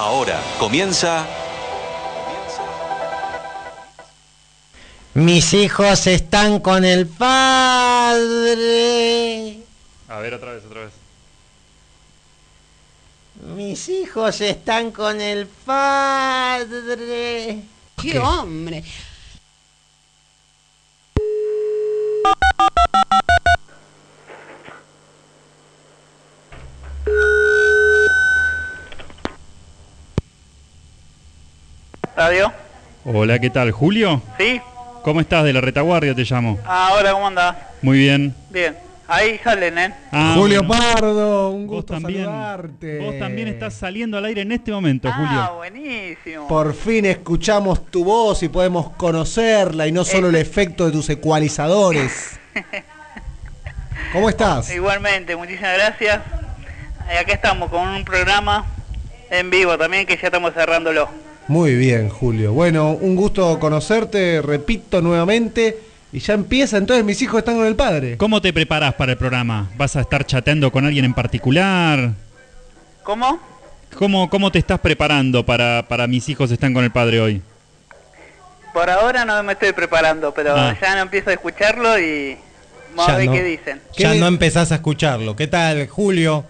Ahora comienza Mis hijos están con el padre. A ver, otra vez, otra vez. Mis hijos están con el padre. ¡Qué hombre! ¿Radio? Hola, ¿qué tal? ¿Julio? ¿Sí? ¿Cómo estás? De la retaguardia te llamo. Ah, hola, ¿cómo andás? Muy bien. Bien. Ahí salen, ¿eh? Ah, Julio bueno. Pardo, un Vos gusto también, saludarte. vos también estás saliendo al aire en este momento, Ah, Julio. buenísimo. Por fin escuchamos tu voz y podemos conocerla y no solo el efecto de tus ecualizadores. ¿Cómo estás? Igualmente, muchísimas gracias. Y acá estamos con un programa en vivo también que ya estamos cerrándolo. Muy bien, Julio. Bueno, un gusto conocerte, repito nuevamente. Y ya empieza, entonces mis hijos están con el padre. ¿Cómo te preparás para el programa? ¿Vas a estar chateando con alguien en particular? ¿Cómo? ¿Cómo, cómo te estás preparando para, para mis hijos están con el padre hoy? Por ahora no me estoy preparando, pero Ah. ya no empiezo a escucharlo y vamos Ya a ver no. qué dicen. Ya ¿Qué? no empezás a escucharlo. ¿Qué tal, Julio?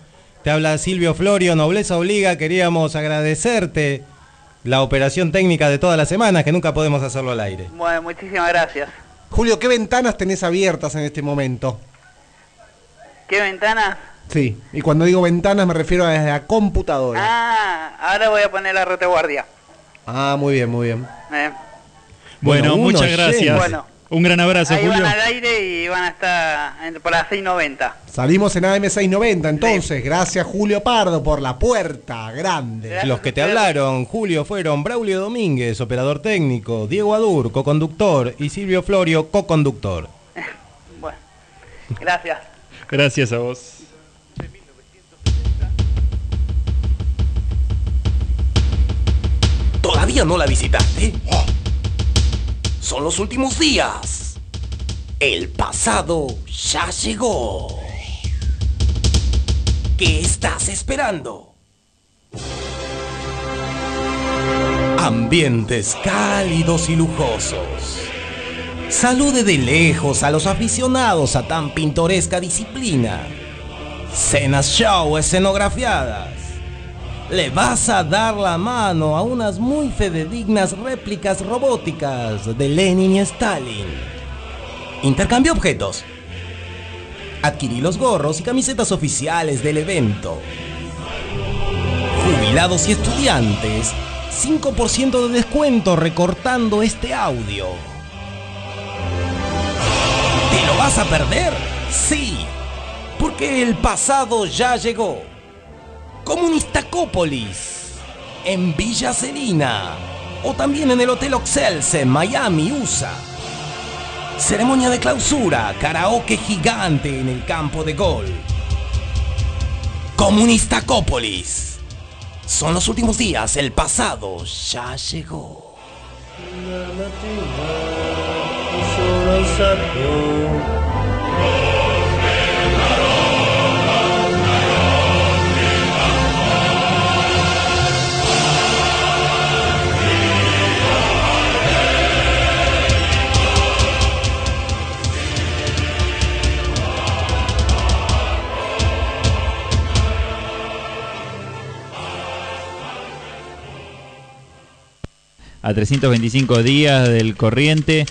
Te habla Silvio Florio, Nobleza Obliga. Queríamos agradecerte la operación técnica de toda la semana, que nunca podemos hacerlo al aire. Bueno, muchísimas gracias. Julio, ¿qué ventanas tenés abiertas en este momento? ¿Qué ventanas? Sí, y cuando digo ventanas me refiero a desde la computadora. Ah, ahora voy a poner la retaguardia. Ah, muy bien, muy bien. Eh, Bueno, muchas gracias. Bueno. Un gran abrazo, ahí Julio. van al aire y van a estar en- por las 6.90. Salimos en AM690, entonces, gracias Julio Pardo por la puerta grande. Gracias. Los que te hablaron, Julio, fueron Braulio Domínguez, operador técnico, Diego Adur, coconductor, y Silvio Florio, coconductor. Bueno, gracias. Gracias a vos. ¿Todavía no la visitaste? Son los últimos días. El pasado ya llegó. ¿Qué estás esperando? Ambientes cálidos y lujosos. Salude de lejos a los aficionados a tan pintoresca disciplina. Cenas show escenografiadas. Le vas a dar la mano a unas muy fidedignas réplicas robóticas de Lenin y Stalin. Intercambio objetos. Adquirí los gorros y camisetas oficiales del evento. Jubilados y estudiantes, 5% de descuento recortando este audio. ¿Te lo vas a perder? Sí, porque el pasado ya llegó. Comunistacópolis, en Villa Celina, o también en el Hotel Oxelse, Miami, USA. Ceremonia de clausura, karaoke gigante en el campo de gol. Comunistacópolis. Son los últimos días, el pasado ya llegó. A 325 días del corriente,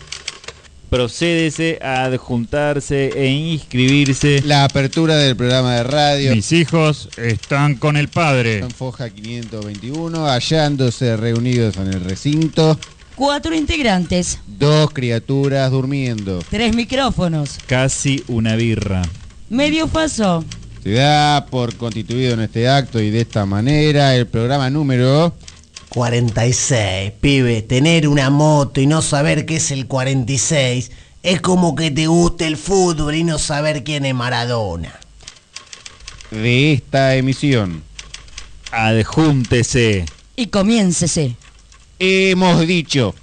procédese a adjuntarse e inscribirse. La apertura del programa de radio Mis hijos están con el padre. en Foja 521, hallándose reunidos en el recinto, Cuatro integrantes, dos criaturas durmiendo. tres micrófonos, Casi una birra. medio paso, Se da por constituido en este acto y de esta manera el programa número 46, pibe, tener una moto y no saber qué es el 46 es como que te guste el fútbol y no saber quién es Maradona. de esta emisión. Adjúntese. y comiéncese. Hemos dicho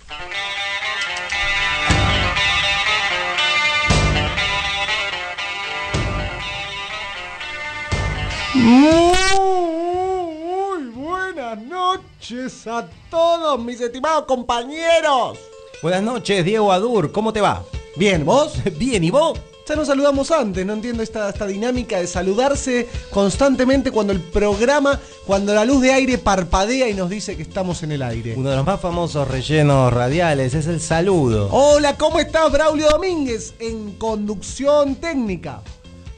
Buenas noches a todos mis estimados compañeros. Buenas noches, Diego Adur, ¿cómo te va? Bien, ¿vos? Bien, ¿y vos? Ya nos saludamos antes, no entiendo esta, esta dinámica de saludarse constantemente cuando el programa, cuando la luz de aire parpadea y nos dice que estamos en el aire. Uno de los más famosos rellenos radiales es el saludo. Hola, ¿cómo estás, Braulio Domínguez? En conducción técnica.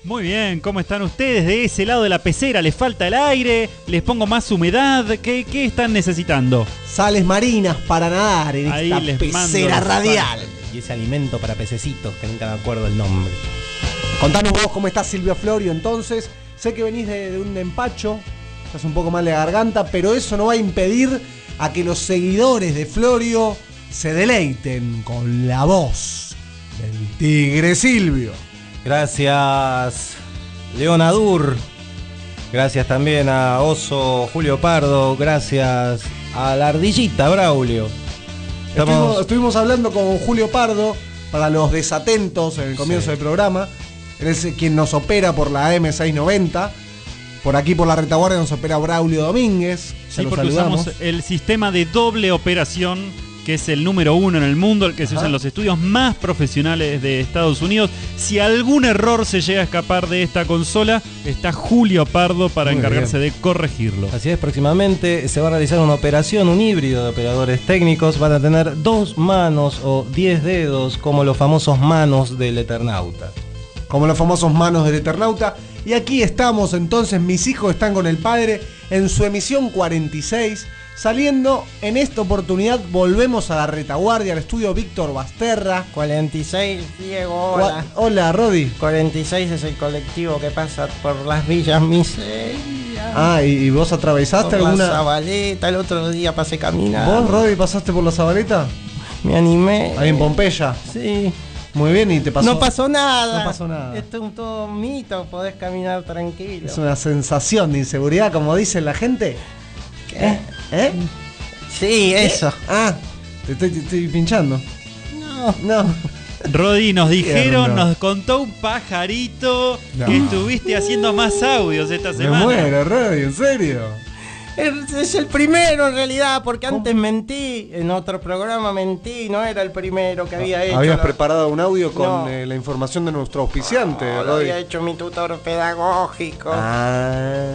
Muy bien, ¿cómo están ustedes de ese lado de la pecera? ¿Les falta el aire? ¿Les pongo más humedad? ¿Qué, qué están necesitando? Sales marinas para nadar en Ahí esta les mando pecera los radial. Y ese alimento para pececitos, que nunca me acuerdo el nombre. Contanos vos cómo estás, Silvio Florio, entonces. Sé que venís de, de un empacho, estás un poco mal de garganta, pero eso no va a impedir a que los seguidores de Florio se deleiten con la voz del tigre Silvio. Gracias, León Adur. Gracias también a Oso Julio Pardo. Gracias a la ardillita Braulio. Estuvimos, Estamos. estuvimos hablando con Julio Pardo, para los desatentos en el comienzo Sí. del programa. Él es quien nos opera por la M690. Por aquí, por la retaguardia, nos opera Braulio Domínguez. Sí, porque saludamos. usamos el sistema de doble operación, que es el número uno en el mundo, el que se usa en los estudios más profesionales de Estados Unidos. Si algún error se llega a escapar de esta consola, está Julio Pardo para Muy encargarse de corregirlo. Así es, próximamente se va a realizar una operación, un híbrido de operadores técnicos. Van a tener dos manos o diez dedos, como los famosos manos del Eternauta. como los famosos manos del Eternauta. Y aquí estamos entonces, mis hijos están con el padre en su emisión 46. Saliendo en esta oportunidad, volvemos a la retaguardia, al estudio Víctor Basterra. 46, Diego, Gua- Hola, Rodi. 46 es el colectivo que pasa por las villas miserias. Ah, ¿y, y vos atravesaste por la alguna. Zabaleta, el otro día pasé caminando. ¿Vos, Rodi, pasaste por la Zabaleta? Me animé. Ahí en Pompeya. Sí. Muy bien, y te pasó. No pasó nada. No pasó nada. Esto es un todo mito, podés caminar tranquilo. Es una sensación de inseguridad, como dice la gente. ¿Qué? ¿Eh? Sí, eso. Ah, te estoy, te estoy pinchando. No. No. Rodi, nos dijeron, Tierno. nos contó un pajarito No. que estuviste haciendo más audios esta Me semana. muero, Rodi, en serio. Es, es el primero en realidad, porque antes mentí, en otro programa mentí, no era el primero que había hecho. Habías lo- preparado un audio con No. eh, la información de nuestro auspiciante, No, lo había hecho mi tutor pedagógico. Ah.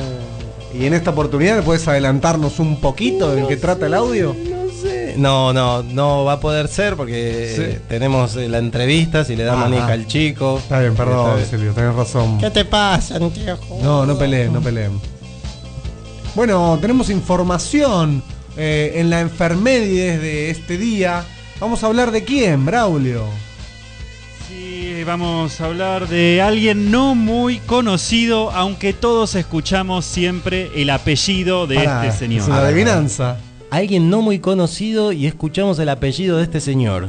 Y en esta oportunidad puedes adelantarnos un poquito de qué trata el audio. No sé. No, no, no va a poder ser porque Sí. tenemos eh, la entrevista, si le da manija al chico. Está bien, perdón, Está bien. Silvio, tenés razón. ¿Qué te pasa, Antiejo? No, no peleen, no peleen. Bueno, tenemos información eh, en la enfermedides de este día. Vamos a hablar de quién, Braulio. Vamos a hablar de alguien no muy conocido, aunque todos escuchamos siempre el apellido de Pará, este señor. Es una adivinanza. Alguien no muy conocido y escuchamos el apellido de este señor.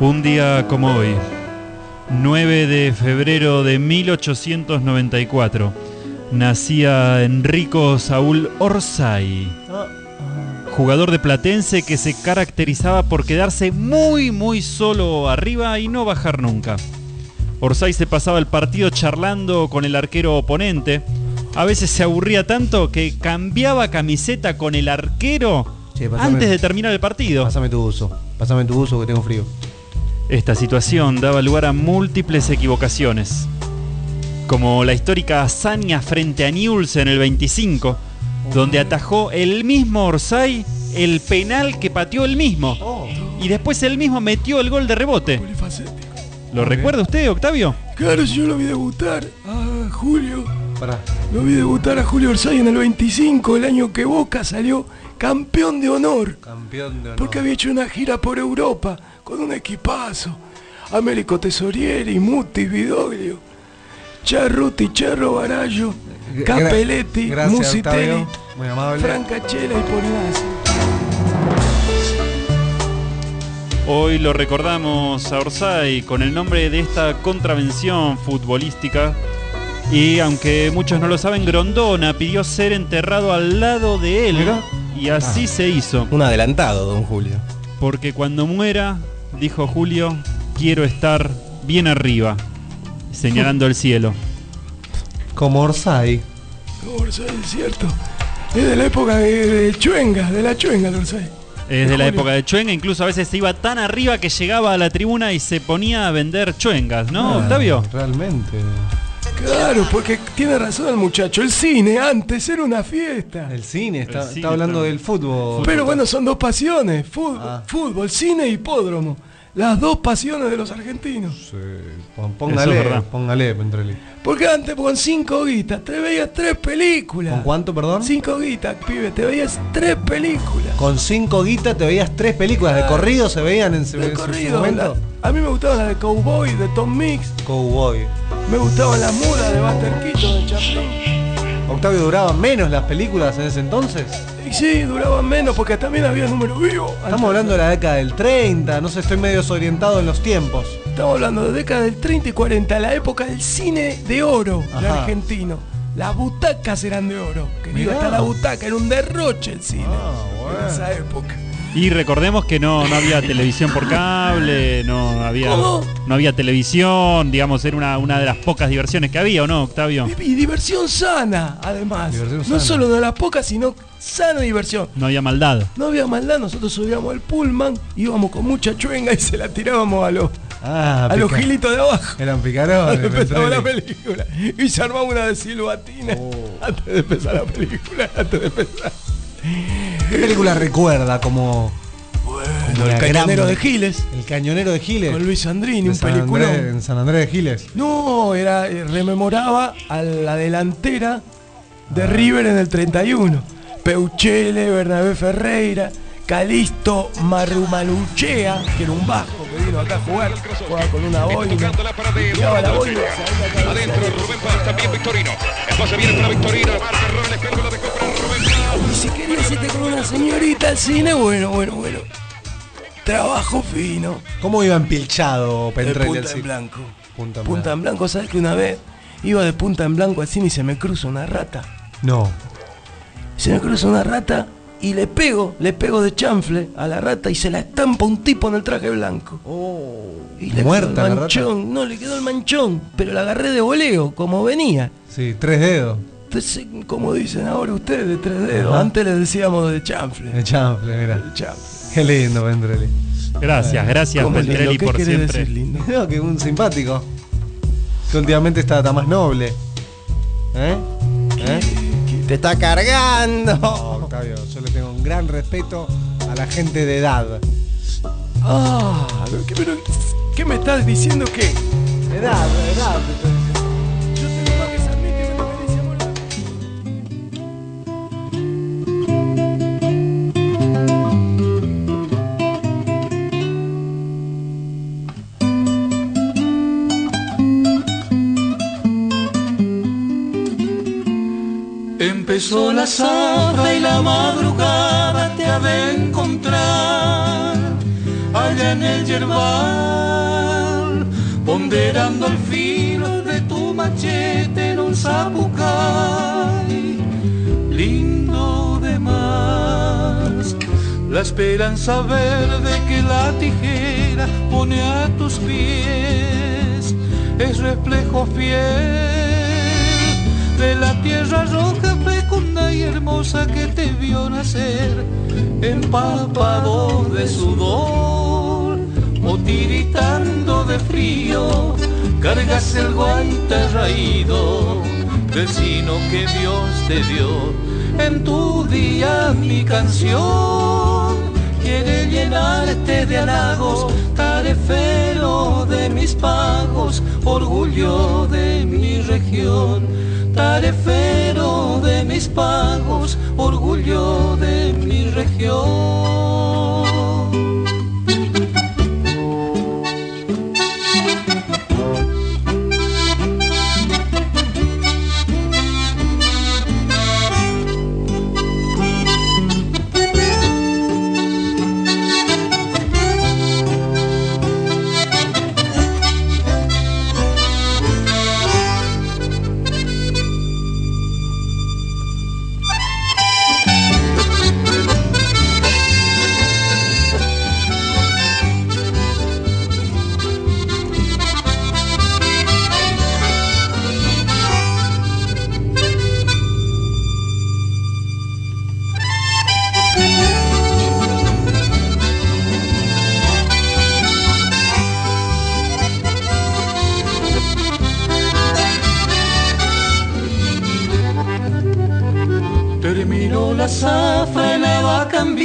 Un día como hoy, 9 de febrero de 1894, nacía Enrico Saúl Orsay, jugador de Platense que se caracterizaba por quedarse muy muy solo arriba y no bajar nunca. Orsay se pasaba el partido charlando con el arquero oponente. A veces se aburría tanto que cambiaba camiseta con el arquero Che, pasame- antes de terminar el partido. Pásame tu uso. Pásame tu uso que tengo frío. Esta situación daba lugar a múltiples equivocaciones, como la histórica hazaña frente a Newell's en el 25, donde atajó el mismo Orsay el penal que pateó el mismo, y después él mismo metió el gol de rebote. ¿Lo recuerda usted, Octavio? Claro, yo lo vi debutar a Julio. Pará. Lo vi debutar a Julio Orsay en el 25, el año que Boca salió campeón de honor. Campeón de honor. Porque había hecho una gira por Europa con un equipazo. Américo Tesorieri, Muti, Vidoglio, Charruti, Cherro Barallo, Gra- Capelletti, gracias, Musitelli. Francachela y Polinazzi. Hoy lo recordamos a Orsay con el nombre de esta contravención futbolística. Y aunque muchos no lo saben, Grondona pidió ser enterrado al lado de él. Y así se hizo. Un adelantado, don Julio. Porque cuando muera, dijo Julio, quiero estar bien arriba, señalando el cielo. Como Orsay. Orsay, es cierto. Es de la época de, de Chuenga, de la Chuenga, el Orsay. Es de la época de Chuenga, incluso a veces se iba tan arriba que llegaba a la tribuna y se ponía a vender chuengas, ¿no, Ah, Octavio? Realmente. Claro, porque tiene razón el muchacho. El cine antes era una fiesta. El cine, está, El cine está hablando está- del fútbol. Pero bueno, son dos pasiones. Fútbol, Ah. fútbol, cine y hipódromo. Las dos pasiones de los argentinos. Sí, póngale, Eso es verdad. póngale, Ventrelli. Porque antes con cinco guitas te veías tres películas. ¿Con cuánto, perdón? Cinco guitas, pibe, te veías tres películas. Con cinco guitas te veías tres películas de corrido, se veían en, su- De en su corrido. momento. la- a mí me gustaban las de Cowboy, de Tom Mix. Cowboy. Me gustaban las mudas de Buster Keaton, de Chaplin. Octavio duraba menos las películas en ese entonces. Y sí, duraban menos porque también había número vivo. Estamos hablando de la década del 30, no sé, estoy medio desorientado en los tiempos. Estamos hablando de décadas del 30 y 40, la época del cine de oro de argentino. Las butacas eran de oro. Querido, Mirá. hasta la butaca, era un derroche el cine Ah, bueno. en esa época. Y recordemos que no, no había televisión por cable, no había, ¿Cómo? no había televisión, digamos, era una, una de las pocas diversiones que había, ¿o no, Octavio? Y, y diversión sana, además. Diversión no sana. solo de las pocas, sino sana diversión. No había maldad. No había maldad, nosotros subíamos al pullman, íbamos con mucha chuenga y se la tirábamos a los, Ah, a los gilitos de abajo. Eran picarones. empezaba la película. Y se armaba una de silbatina Oh. antes de empezar la película, antes de empezar. ¿Qué película recuerda como, Bueno, el cañonero gran- de Giles, El cañonero de Giles? con Luis Sandrini, De un San. Andrés- en San Andrés de Giles. No, era eh, rememoraba a la delantera Ah. de River en el 31. Peuchele, Bernabé Ferreira, Calisto Marrumanuchea, que era un vasco que vino acá a jugar, jugaba con una boina, tiraba la boina, Adentro, Rubén Paz, también Victorino. El pase viene para Victorino. Marca Ron, espérame de comprar Rubén Paz. Y si querías irte con una señorita al cine, bueno, bueno, bueno. Trabajo fino. ¿Cómo iba empilchado Pentrelli al punta en blanco. Punta en Punta en blanco, ¿sabes que una vez iba de punta en blanco al cine y se me cruza una rata? No. Se me cruza una rata y le pego, le pego de chanfle a la rata y se la estampa un tipo en el traje blanco. y le ¿Muerta quedó la el rata? manchón, no le quedó el manchón, pero la agarré de voleo, como venía. Sí, tres dedos. Entonces, como dicen ahora ustedes, de tres dedos. Ajá. Antes les decíamos de chanfle. El chanfle, mira. El chanfle. Qué lindo, Pentrelli. Gracias, gracias, ¿Qué por siempre. decir lindo? No, que un simpático. Que últimamente está, está más noble. ¿Eh? ¿Eh? Te está cargando. No, Octavio, yo le tengo un gran respeto a la gente de edad. Ah, ¿qué, pero, ¿qué me estás diciendo que? Edad, edad. Empezó la zafra y la madrugada te ha de encontrar allá en el yerbal, ponderando el filo de tu machete en un zapucay, lindo de más. La esperanza verde que la tijera pone a tus pies es reflejo fiel de la tierra roja, fecunda y hermosa que te vio nacer, empapado de sudor o de frío, cargas el guante raído del sino que Dios te dio. En tu día mi canción quiere llenarte de halagos, tarefero de mis pagos, orgullo de mi región tarefero de mis pagos, orgullo de mi región.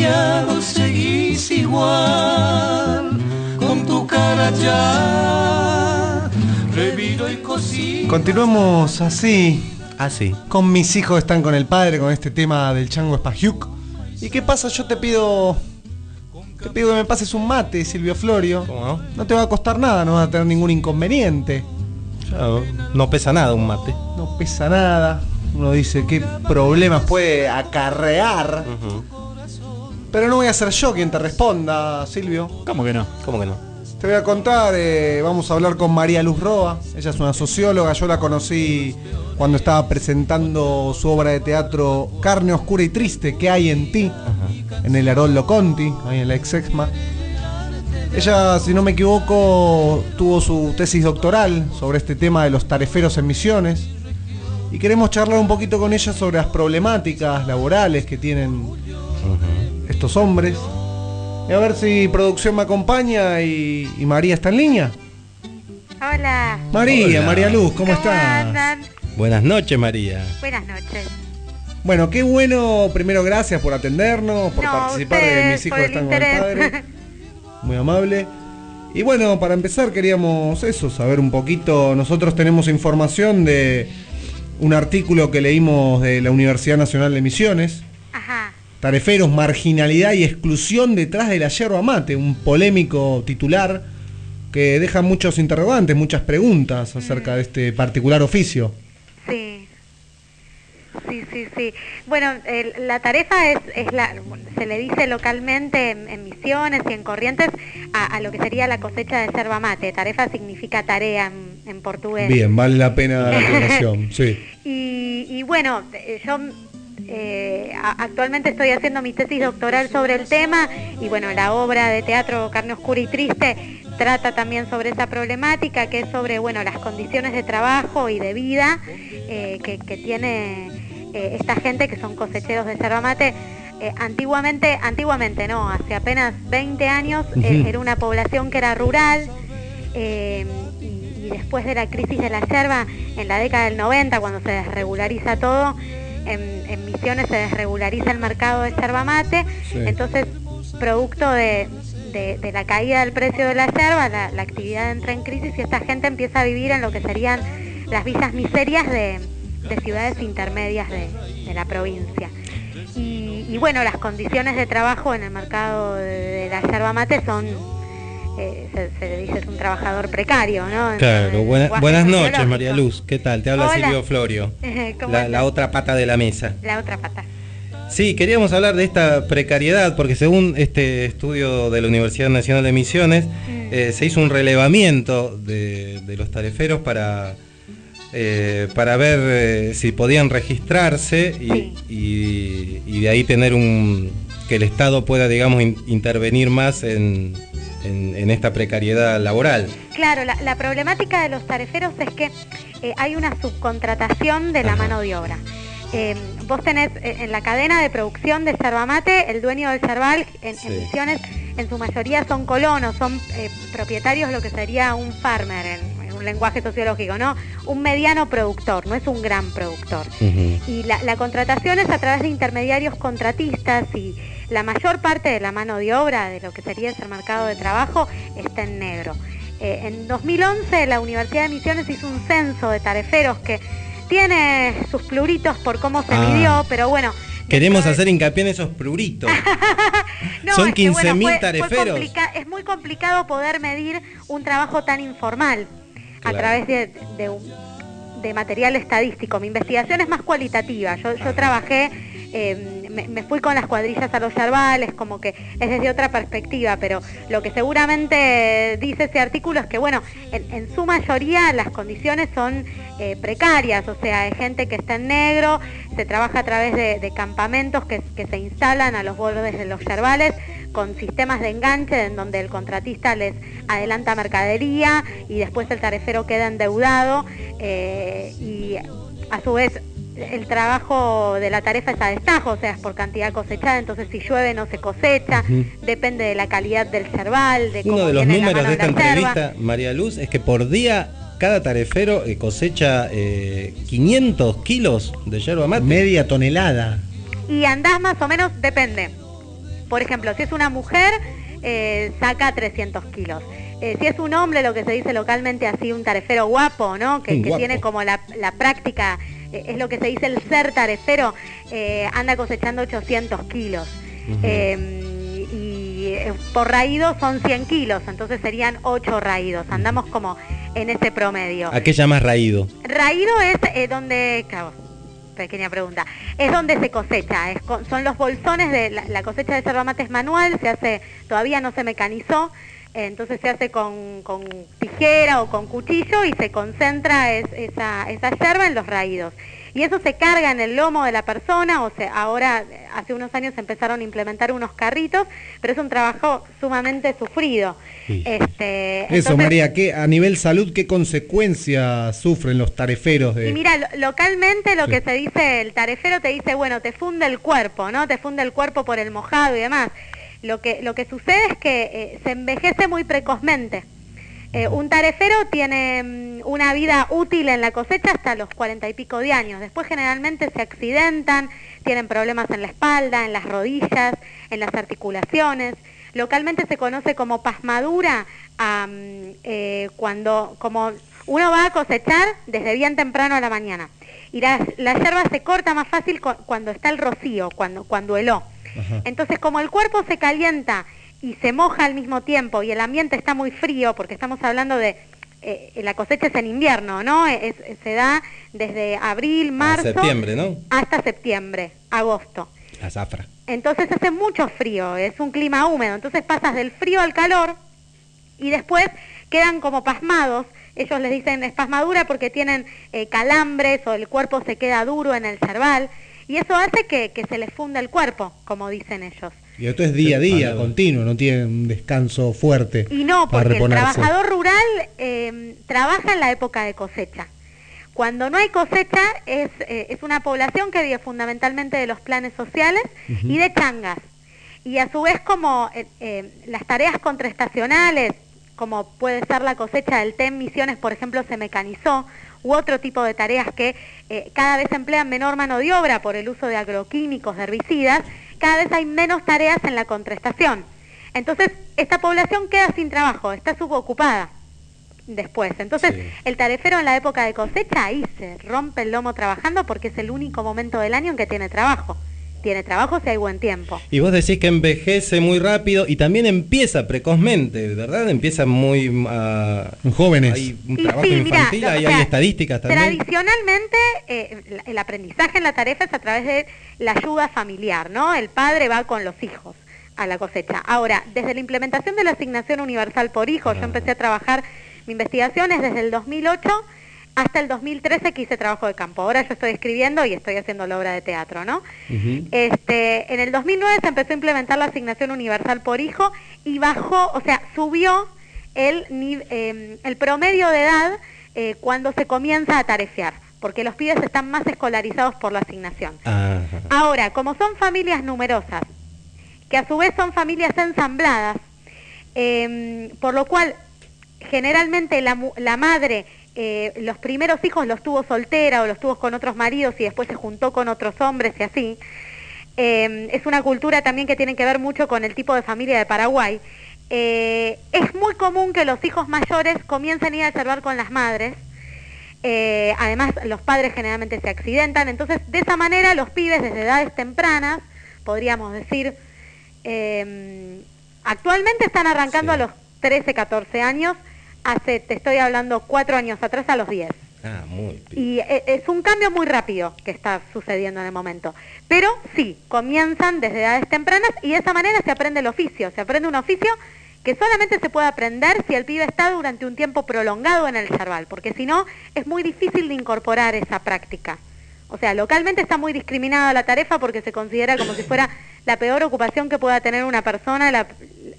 Nada ha cambiado, seguís igual. Con tu cara ya, reviro y cosí. Continuamos así. Así. Con mis hijos están con el padre con este tema del chango Espagiuk. ¿Y qué pasa? Yo te pido. Te pido que me pases un mate, Silvio Florio. ¿Cómo no? te va a costar nada, no vas a tener ningún inconveniente. Claro, no pesa nada un mate. No pesa nada. Uno dice qué problemas puede acarrear. Pero no voy a ser yo quien te responda, Silvio. ¿Cómo que no? ¿Cómo que no? Te voy a contar, eh, vamos a hablar con María Luz Roa. Ella es una socióloga, yo la conocí cuando estaba presentando su obra de teatro Carne Oscura y Triste, ¿Qué hay en ti? En el Haroldo Conti, ahí en la ex Exma. Ella, si no me equivoco, tuvo su tesis doctoral sobre este tema de los tareferos en misiones. Y queremos charlar un poquito con ella sobre las problemáticas laborales que tienen estos hombres. Y a ver si producción me acompaña y, y María está en línea. Hola. María, Hola. María Luz, ¿cómo, estás? andan? Buenas noches, María. Buenas noches. Bueno, qué bueno, primero gracias por atendernos, por No, participar de Mis hijos están con el padre. Muy amable. Y bueno, para empezar queríamos eso, saber un poquito. Nosotros tenemos información de un artículo que leímos de la Universidad Nacional de Misiones. Ajá. Tareferos, marginalidad y exclusión detrás de la yerba mate, un polémico titular que deja muchos interrogantes, muchas preguntas acerca de este particular oficio. Sí. Sí, sí, sí. Bueno, la tarefa es, es la, se le dice localmente en, en Misiones y en Corrientes a, a lo que sería la cosecha de yerba mate. Tarefa significa tarea en, en portugués. Bien, vale la pena la aclaración, sí. Y, y bueno, yo eh, actualmente estoy haciendo mi tesis doctoral sobre el tema y bueno, la obra de teatro Carne Oscura y Triste trata también sobre esa problemática, que es sobre bueno las condiciones de trabajo y de vida eh, que, que tiene eh, esta gente que son cosecheros de yerba mate. Antiguamente, antiguamente no, hace apenas 20 años era una población que era rural, y, y después de la crisis de la yerba, en la década del 90, cuando se desregulariza todo, en, en Misiones se desregulariza el mercado de yerba mate, Sí. entonces producto de, de- de la caída del precio de la yerba, la, la actividad entra en crisis y esta gente empieza a vivir en lo que serían las villas miserias de, de ciudades intermedias de, de la provincia. Y, y bueno, las condiciones de trabajo en el mercado de, de la yerba mate son, eh, se, se le dice, es un trabajador precario, ¿no? En- Claro, en buena- buenas noches. María Luz. ¿Qué tal? Te habla Hola. Silvio Florio. ¿Cómo La, otra pata de la mesa. La otra pata. Sí, queríamos hablar de esta precariedad, porque según este estudio de la Universidad Nacional de Misiones, Mm. eh, se hizo un relevamiento de, de los tareferos para, eh, para ver si podían registrarse y, y- y de ahí tener un que el Estado pueda, digamos, in- intervenir más en, en- en esta precariedad laboral. Claro, la, la problemática de los tareferos es que eh, hay una subcontratación de la mano de obra. Eh, vos tenés eh, en la cadena de producción de yerba mate, el dueño del yerbal en, en Sí. Misiones en su mayoría son colonos, son eh, propietarios lo que sería un farmer en, en un lenguaje sociológico, ¿no? Un mediano productor, no es un gran productor. Y la, la contratación es a través de intermediarios contratistas y la mayor parte de la mano de obra de lo que sería ese mercado de trabajo está en negro. Eh, en 2011 la Universidad de Misiones hizo un censo de tareferos que tiene sus pluritos por cómo se Ah. midió, pero bueno, Queremos hacer hincapié en esos pruritos. no, Son es que, bueno, 15.000 tareferos. es muy complicado poder medir un trabajo tan informal a través de, de un- de material estadístico. Mi investigación es más cualitativa. Yo, yo trabajé, eh, me, fui con las cuadrillas a los yerbales, como que es desde otra perspectiva, pero lo que seguramente dice ese artículo es que, bueno, en, su mayoría las condiciones son eh, precarias, o sea, hay gente que está en negro, se trabaja a través de, campamentos que, que se instalan a los bordes de los yerbales con sistemas de enganche en donde el contratista les adelanta mercadería y después el tarefero queda endeudado eh, y a su vez el trabajo de la tarifa es a destajo, o sea, es por cantidad cosechada, entonces si llueve no se cosecha, depende de la calidad del yerbal, de cómo Uno de los viene la números mano de esta la yerba. entrevista, María Luz, es que por día cada tarefero eh, cosecha eh, 500 kilos de yerba mate. Media tonelada. y andás más o menos, depende. Por ejemplo, si es una mujer, eh, saca 300 kilos. Eh, si es un hombre, lo que se dice localmente así, un tarefero guapo, ¿no? Que, Un que guapo. tiene como la, la práctica, eh, es lo que se dice el ser tarefero, eh, anda cosechando 800 kilos. Eh, y eh, por raído son 100 kilos, entonces serían 8 raídos. Andamos como en ese promedio. ¿A qué llamas raído? Raído es donde, claro, pequeña pregunta, es donde se cosecha, es con- son los bolsones de la, la cosecha de yerba mate es manual, se hace, todavía no se mecanizó, entonces se hace con, con tijera o con cuchillo y se concentra es- esa, esa yerba en los raídos. Y eso se carga en el lomo de la persona, o sea, ahora eh, hace unos años empezaron a implementar unos carritos, pero es un trabajo sumamente sufrido. Este, Eso, entonces- María, ¿qué, a nivel salud, ¿qué consecuencias sufren los tareferos de...? Y mira, lo- localmente lo Sí. que se dice, el tarefero te dice, bueno, te funde el cuerpo, ¿no? Te funde el cuerpo por el mojado y demás. Lo que, lo que sucede es que eh, se envejece muy precozmente. Eh, un tarefero tiene mm, una vida útil en la cosecha hasta los cuarenta y pico de años. Después generalmente se accidentan, tienen problemas en la espalda, en las rodillas, en las articulaciones. Localmente se conoce como pasmadura am, eh, cuando como uno va a cosechar desde bien temprano a la mañana. Y la, la yerba se corta más fácil cu- cuando está el rocío, cuando, cuando heló. Entonces, como el cuerpo se calienta y se moja al mismo tiempo y el ambiente está muy frío, porque estamos hablando de eh, la cosecha es en invierno, ¿no? Es- se da desde abril, A marzo septiembre, ¿no? hasta septiembre, agosto. La zafra. Entonces hace mucho frío, es un clima húmedo, entonces pasas del frío al calor y después quedan como pasmados. Ellos les dicen espasmadura porque tienen eh, calambres o el cuerpo se queda duro en el cerval y eso hace que, que se les funda el cuerpo, como dicen ellos. Y esto es día a día, continuo, no tiene un descanso fuerte. Y no, para porque el reponerse. trabajador rural eh, trabaja en la época de cosecha. Cuando no hay cosecha es, eh, es una población que vive fundamentalmente de los planes sociales y de changas. Y a su vez como eh, eh, las tareas contraestacionales, como puede ser la cosecha del té en Misiones, por ejemplo, se mecanizó, u otro tipo de tareas que eh, cada vez emplean menor mano de obra por el uso de agroquímicos, de herbicidas, cada vez hay menos tareas en la contraestación. Entonces, esta población queda sin trabajo, está subocupada después. Entonces, el tarefero en la época de cosecha ahí se rompe el lomo trabajando porque es el único momento del año en que tiene trabajo. Tiene trabajo si hay buen tiempo. Y vos decís que envejece muy rápido y también empieza precozmente, ¿verdad? Empieza muy... ah, jóvenes. Hay un Y trabajo sí, mira, infantil, o sea, hay estadísticas también. Tradicionalmente, eh, la- el aprendizaje en la tarefa es a través de la ayuda familiar, ¿no? El padre va con los hijos a la cosecha. Ahora, desde la implementación de la asignación universal por hijo, yo empecé a trabajar, mi investigación es desde el 2008 hasta el 2013 que hice trabajo de campo. Ahora yo estoy escribiendo y estoy haciendo la obra de teatro, ¿no? Este, en el 2009 se empezó a implementar la asignación universal por hijo y bajó, o sea, subió el, eh, el promedio de edad eh, cuando se comienza a tarefear, porque los pibes están más escolarizados por la asignación. Ahora, como son familias numerosas, que a su vez son familias ensambladas, eh, por lo cual generalmente la, la madre eh, los primeros hijos los tuvo soltera o los tuvo con otros maridos y después se juntó con otros hombres y así. Eh, es una cultura también que tiene que ver mucho con el tipo de familia de Paraguay. Eh, es muy común que los hijos mayores comiencen a ir a observar con las madres. Eh, además, los padres generalmente se accidentan. Entonces, de esa manera, los pibes desde edades tempranas, podríamos decir, eh, actualmente están arrancando a los 13, 14 años. Hace, te estoy hablando, cuatro años atrás a los 10. Ah, muy Y e- es un cambio muy rápido que está sucediendo en el momento. Pero sí, comienzan desde edades tempranas y de esa manera se aprende el oficio. Se aprende un oficio que solamente se puede aprender si el pibe está durante un tiempo prolongado en el charval, porque si no es muy difícil de incorporar esa práctica. O sea, localmente está muy discriminada la tarefa porque se considera como si fuera la peor ocupación que pueda tener una persona, la,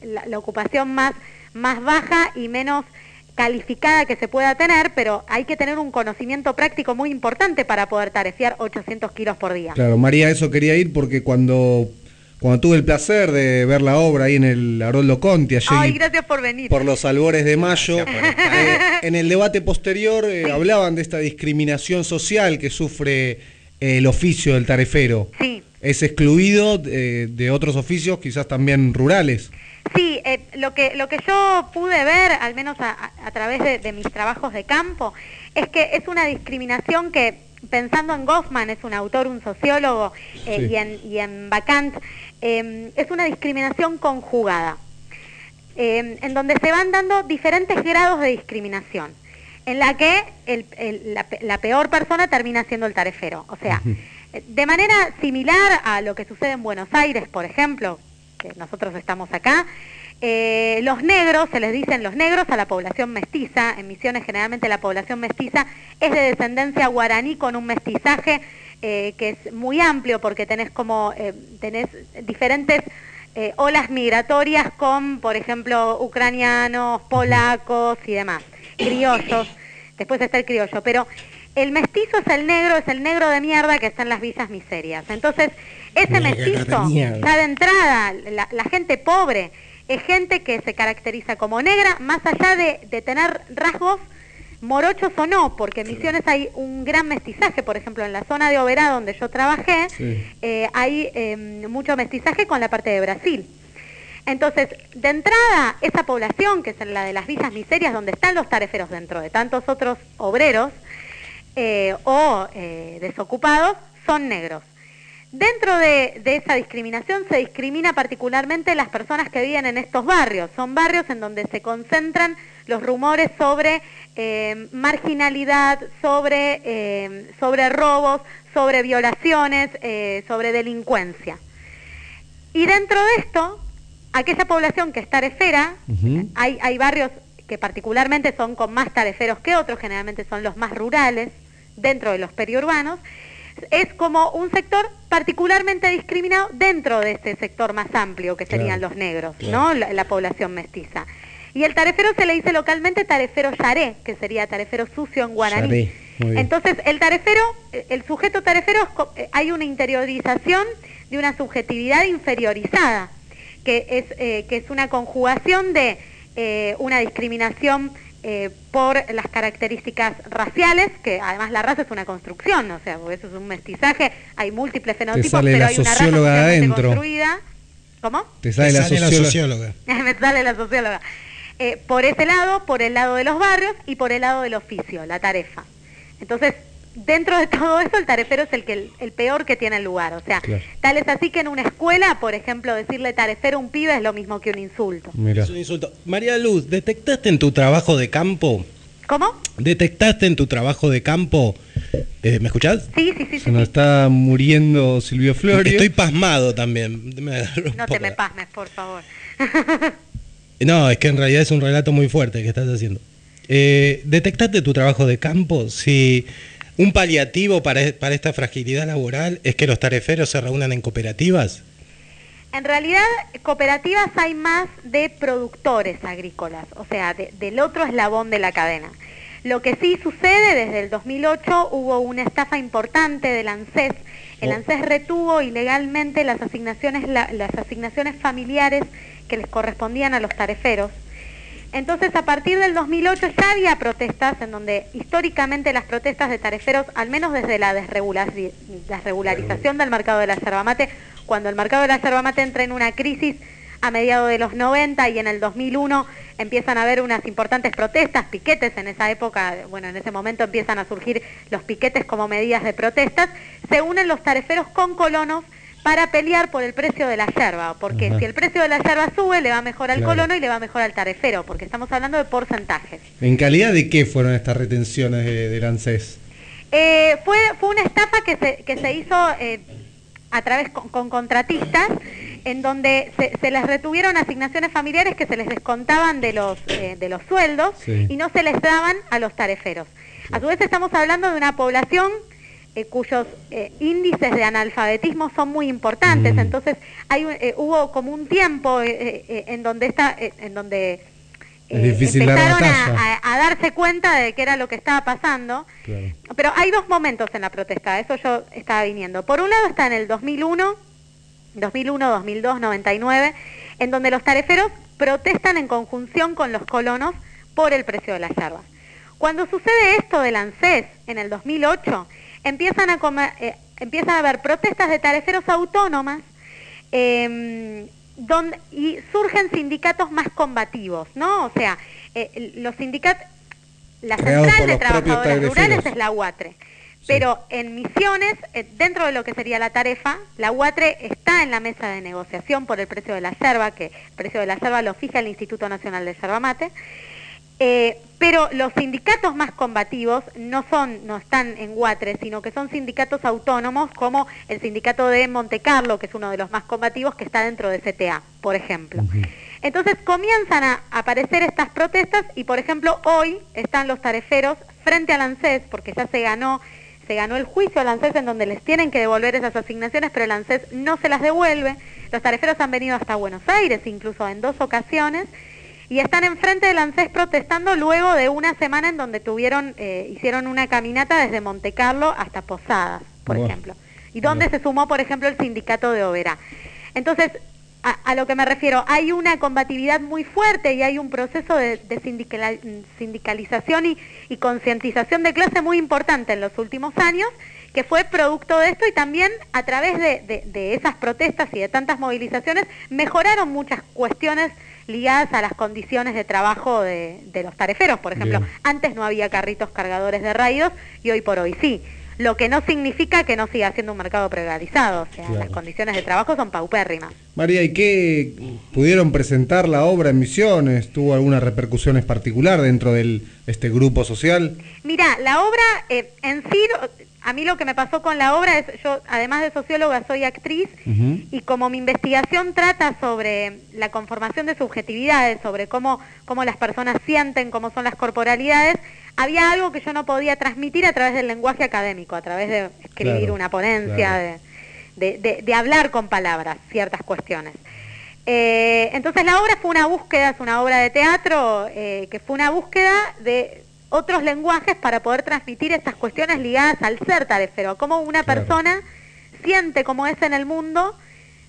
la- la ocupación más, más baja y menos calificada que se pueda tener, pero hay que tener un conocimiento práctico muy importante para poder tarefear 800 kilos por día. Claro, María, eso quería ir porque cuando, cuando tuve el placer de ver la obra ahí en el Haroldo Conti, allí Ay, gracias por venir. por los albores de mayo, eh, en el debate posterior eh, hablaban de esta discriminación social que sufre eh, el oficio del tarefero. Sí, es excluido eh, de otros oficios, quizás también rurales. Sí, eh, lo, que, lo que yo pude ver, al menos a, a- través de, de mis trabajos de campo, es que es una discriminación que, pensando en Goffman, es un autor, un sociólogo, eh, Sí. y, en, y en Bacant, eh, es una discriminación conjugada, eh, en donde se van dando diferentes grados de discriminación, en la que el- el- la, pe- la peor persona termina siendo el tarefero. O sea, de manera similar a lo que sucede en Buenos Aires, por ejemplo, que nosotros estamos acá, eh, los negros, se les dicen los negros a la población mestiza, en Misiones generalmente la población mestiza es de descendencia guaraní con un mestizaje eh, que es muy amplio porque tenés como, eh, tenés diferentes eh, olas migratorias con, por ejemplo, ucranianos, polacos y demás, criollos, después está el criollo, pero el mestizo es el negro, es el negro de mierda que está en las villas miserias. Entonces, ese mestizo, ya de entrada, la, la gente pobre es gente que se caracteriza como negra, más allá de, de tener rasgos morochos o no, porque en Misiones hay un gran mestizaje, por ejemplo, en la zona de Oberá, donde yo trabajé, eh, hay eh, mucho mestizaje con la parte de Brasil. Entonces, de entrada, esa población, que es la de las villas miserias, donde están los tareferos dentro de tantos otros obreros eh, o eh, desocupados, son negros. Dentro de, de esa discriminación se discrimina particularmente las personas que viven en estos barrios. Son barrios en donde se concentran los rumores sobre eh, marginalidad, sobre, eh, sobre robos, sobre violaciones, eh, sobre delincuencia. Y dentro de esto, aquella población que es tarefera, hay, hay barrios que particularmente son con más tareferos que otros, generalmente son los más rurales, dentro de los periurbanos, es como un sector particularmente discriminado dentro de este sector más amplio que serían Claro, los negros, claro. ¿no? La, la población mestiza. Y el tarefero se le dice localmente tarefero yaré, que sería tarefero sucio en guaraní. Entonces, el tarefero, el sujeto tarefero, eh, hay una interiorización de una subjetividad inferiorizada, que es, eh, que es una conjugación de eh, una discriminación eh, por las características raciales, que además la raza es una construcción, o sea, porque eso es un mestizaje, hay múltiples fenotipos, sale pero la hay una raza socióloga socialmente adentro. construida. ¿Cómo? Te sale, la, socióloga. Me sale la socióloga. Eh, por ese lado, por el lado de los barrios y por el lado del oficio, la tarefa. Entonces, dentro de todo eso, el tarefero es el, que, el, el peor que tiene el lugar. O sea, Claro. tal es así que en una escuela, por ejemplo, decirle tarefero a un pibe es lo mismo que un insulto. Es un insulto. María Luz, ¿detectaste en tu trabajo de campo? ¿Cómo? ¿Detectaste en tu trabajo de campo? eh, ¿Me escuchás? Sí, sí, sí. Se nos está muriendo Silvio Florio. Estoy pasmado también. Me- No te me pasmes, por favor. No, es que en realidad es un relato muy fuerte que estás haciendo. Eh, ¿Detectaste tu trabajo de campo? Si un paliativo para, e- para esta fragilidad laboral es que los tareferos se reúnan en cooperativas. En realidad, cooperativas hay más de productores agrícolas, o sea, de- del otro eslabón de la cadena. Lo que sí sucede, desde el 2008 hubo una estafa importante del ANSES. El Oh. ANSES retuvo ilegalmente las asignaciones, la- las asignaciones familiares que les correspondían a los tareferos. Entonces, a partir del 2008 ya había protestas en donde históricamente las protestas de tareferos, al menos desde la desregulari- desregularización del mercado de la yerba mate, cuando el mercado de la yerba mate entra en una crisis a mediados de los 90 y en el 2001 empiezan a haber unas importantes protestas, piquetes en esa época, bueno, en ese momento empiezan a surgir los piquetes como medidas de protestas, se unen los tareferos con colonos para pelear por el precio de la yerba, porque Ajá. si el precio de la yerba sube, le va mejor al Claro. colono y le va mejor al tarefero, porque estamos hablando de porcentajes. ¿En calidad de qué fueron estas retenciones de, ANSES? Eh, fue, fue una estafa que se, que se hizo eh, a través con, con contratistas, en donde se, se les retuvieron asignaciones familiares que se les descontaban de los, eh, de los sueldos Sí. y no se les daban a los tareferos. A su vez estamos hablando de una población eh, cuyos eh, índices de analfabetismo son muy importantes, Mm. entonces hay, un- eh, hubo como un tiempo en donde esta, eh, en donde empezaron a, batalla. a- a darse cuenta de qué era lo que estaba pasando. Pero hay dos momentos en la protesta, eso yo estaba viniendo. Por un lado está en el 2001, 2001, 2002, 99, en donde los tareferos protestan en conjunción con los colonos por el precio de la yerba. Cuando sucede esto del ANSES en el 2008, empiezan a, come- eh, empiezan a haber protestas de tareferos autónomas eh, donde, y surgen sindicatos más combativos, ¿no? O sea, eh, los sindicatos, la central de trabajadores rurales es la UATRE. Pero en Misiones, eh, dentro de lo que sería la tarefa, la UATRE está en la mesa de negociación por el precio de la yerba, que el precio de la yerba lo fija el Instituto Nacional de Yerba Mate. Eh, pero los sindicatos más combativos no son, no están en Guatre, sino que son sindicatos autónomos como el sindicato de Monte Carlo, que es uno de los más combativos, que está dentro de CTA, por ejemplo. Entonces comienzan a aparecer estas protestas y, por ejemplo, hoy están los tareferos frente al ANSES, porque ya se ganó, se ganó el juicio al ANSES en donde les tienen que devolver esas asignaciones, pero el ANSES no se las devuelve. Los tareferos han venido hasta Buenos Aires, incluso en dos ocasiones, y están enfrente del ANSES protestando luego de una semana en donde tuvieron, eh, hicieron una caminata desde Monte Carlo hasta Posadas, por ejemplo, y donde se sumó, por ejemplo, el sindicato de Oberá. Entonces, a, a lo que me refiero, hay una combatividad muy fuerte y hay un proceso de, de sindicalización y, y concientización de clase muy importante en los últimos años, que fue producto de esto y también a través de, de- de esas protestas y de tantas movilizaciones mejoraron muchas cuestiones ligadas a las condiciones de trabajo de, de los tareferos, por ejemplo. Bien. Antes no había carritos cargadores de raídos y hoy por hoy sí. Lo que no significa que no siga siendo un mercado precarizaado, o sea, Claro. las condiciones de trabajo son paupérrimas. María, ¿y qué pudieron presentar la obra en Misiones? ¿Tuvo alguna repercusiones particular dentro de este grupo social? Mira, la obra eh, en sí, a mí lo que me pasó con la obra es, yo además de socióloga soy actriz y como mi investigación trata sobre la conformación de subjetividades, sobre cómo, cómo las personas sienten, cómo son las corporalidades, había algo que yo no podía transmitir a través del lenguaje académico, a través de escribir Claro, una ponencia, claro. de, de- de- de hablar con palabras ciertas cuestiones. Eh, entonces la obra fue una búsqueda, es una obra de teatro eh, que fue una búsqueda de otros lenguajes para poder transmitir estas cuestiones ligadas al ser tarefero, cómo una Claro. persona siente cómo es en el mundo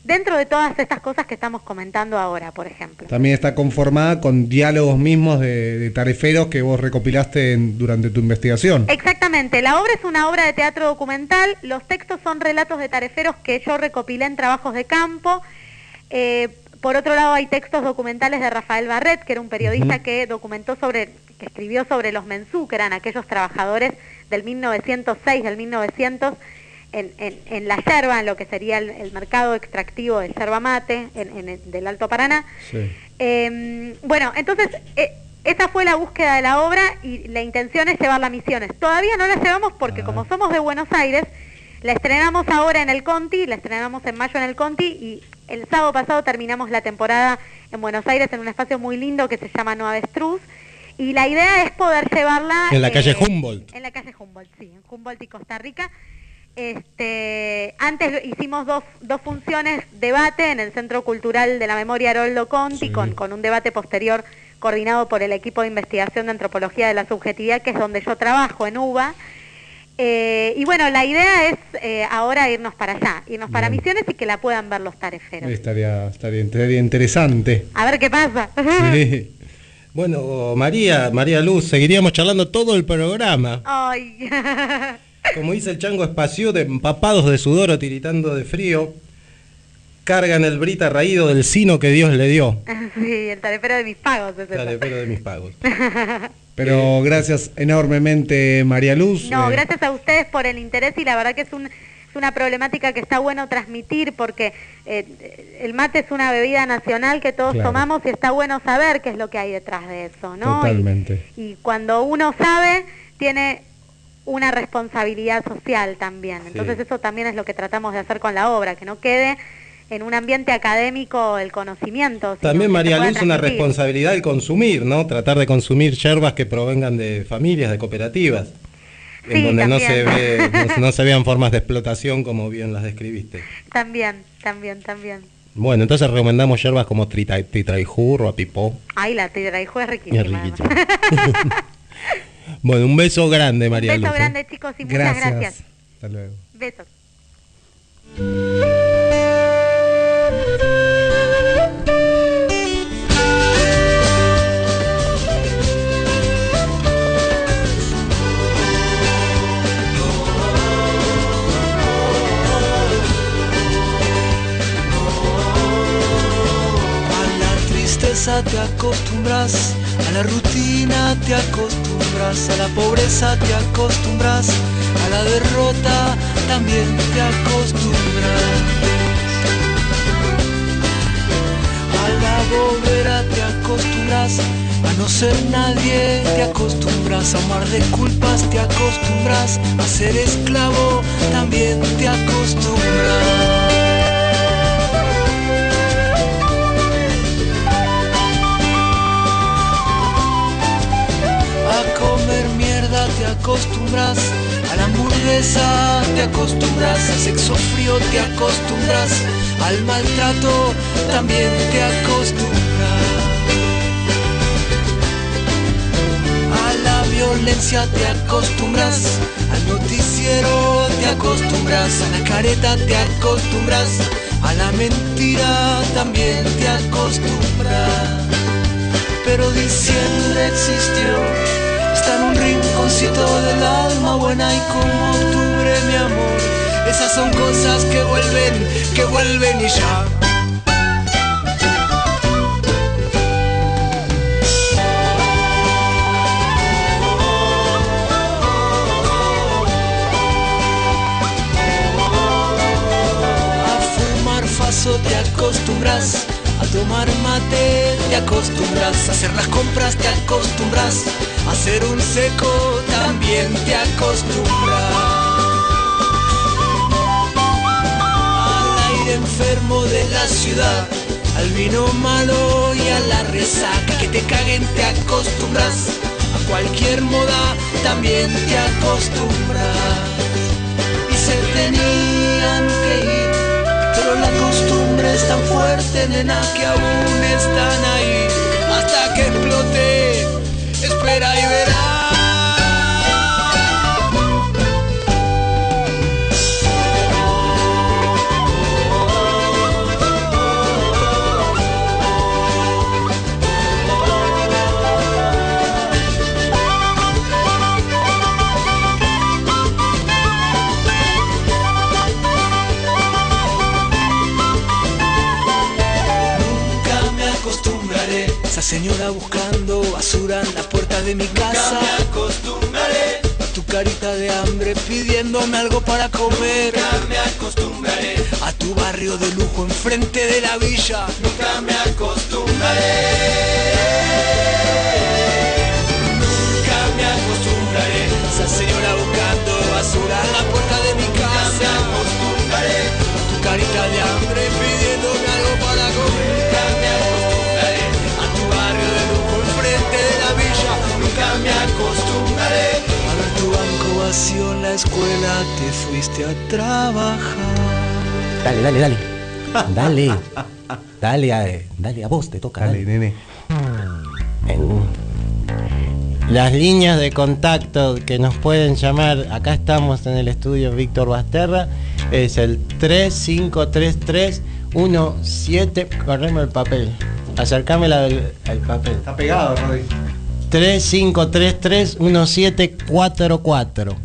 dentro de todas estas cosas que estamos comentando ahora, por ejemplo. También está conformada con diálogos mismos de, de tareferos que vos recopilaste en- durante tu investigación. Exactamente, la obra es una obra de teatro documental, los textos son relatos de tareferos que yo recopilé en trabajos de campo. Eh, por otro lado hay textos documentales de Rafael Barret, que era un periodista que documentó sobre, que escribió sobre los mensú, que eran aquellos trabajadores del 1906, del 1900, en, en, en la yerba, en lo que sería el, el mercado extractivo de yerba mate en, en el- del Alto Paraná. Eh, bueno, entonces eh, esa fue la búsqueda de la obra y la intención es llevarla a Misiones. Todavía no la llevamos porque como somos de Buenos Aires, la estrenamos ahora en el Conti, la estrenamos en mayo en el Conti y el sábado pasado terminamos la temporada en Buenos Aires en un espacio muy lindo que se llama No Avestruz. Y la idea es poder llevarla... En la eh, calle Humboldt. En la calle Humboldt, sí, en Humboldt y Costa Rica. Este, antes hicimos dos, dos funciones, debate en el Centro Cultural de la Memoria Haroldo Conti, con, con un debate posterior coordinado por el equipo de investigación de antropología de la subjetividad, que es donde yo trabajo en UBA. Eh, y bueno, la idea es eh, ahora irnos para allá, irnos para Misiones y que la puedan ver los tareferos. Estaría, estaría, estaría interesante. A ver qué pasa. Sí. Bueno, María, María Luz, seguiríamos charlando todo el programa. Ay. Como dice el chango espacio, de empapados de sudor o tiritando de frío, cargan el brita raído del sino que Dios le dio. sí, el tarefero de mis pagos es pero de mis pagos. Pero gracias enormemente, María Luz. No, Eh, gracias a ustedes por el interés y la verdad que es, un, es una problemática que está bueno transmitir porque eh, el mate es una bebida nacional que todos Claro. tomamos y está bueno saber qué es lo que hay detrás de eso, ¿no? Totalmente. Y, cuando uno sabe, tiene una responsabilidad social también. Entonces eso también es lo que tratamos de hacer con la obra, que no quede en un ambiente académico el conocimiento. También María Luz, una responsabilidad el consumir, ¿no? Tratar de consumir yerbas que provengan de familias, de cooperativas, Sí, en donde no se, ve, no, no se vean formas de explotación como bien las describiste. También, también, también. Bueno, entonces recomendamos yerbas como trita- titraijurro, apipó. Ay, la tigraijo es Es riquísima. Bueno, un beso grande, María Un beso Luz. ¿eh? grande, chicos, y muchas gracias. Hasta luego. Besos. Te acostumbras, a la rutina te acostumbras, a la pobreza te acostumbras, a la derrota también te acostumbras. A la bobera te acostumbras, a no ser nadie te acostumbras, a amar de culpas te acostumbras, a ser esclavo también te acostumbras. Acostumbras, a la hamburguesa te acostumbras, al sexo frío te acostumbras, al maltrato también te acostumbras. A la violencia te acostumbras, al noticiero te acostumbras, a la careta te acostumbras, a la mentira también te acostumbras pero diciembre existió. Está en un rinconcito del alma buena y como octubre, mi amor. Esas son cosas que vuelven, que vuelven y ya. A fumar faso te acostumbras, tomar mate te acostumbras, hacer las compras te acostumbras, hacer un seco también te acostumbras. Al aire enfermo de la ciudad, al vino malo y a la resaca que te caguen te acostumbras, a cualquier moda también te acostumbras. Y se tenían que ir pero la costumbre es tan fuerte, nena, que aún están ahí. Hasta que explote, espera y verás. Señora buscando basura en la puerta de mi casa. Nunca me acostumbraré. A tu carita de hambre pidiéndome algo para comer. Nunca me acostumbraré. A tu barrio de lujo enfrente de la villa. Nunca me acostumbraré. Nunca me acostumbraré. Esa señora buscando basura en la puerta de mi casa. Nunca me acostumbraré. A tu carita de hambre pidiéndome algo para comer. Acostumbraré. A ver tu banco vacío en la escuela. Te fuiste a trabajar. Dale, dale, dale. Dale. Dale, a, dale, a vos te toca. Dale, nene. Las líneas de contacto que nos pueden llamar, acá estamos en el estudio Víctor Basterra, es el 3533 17. Correme el papel. Acercame la del el papel. Está pegado, Rodri. 3533 1744.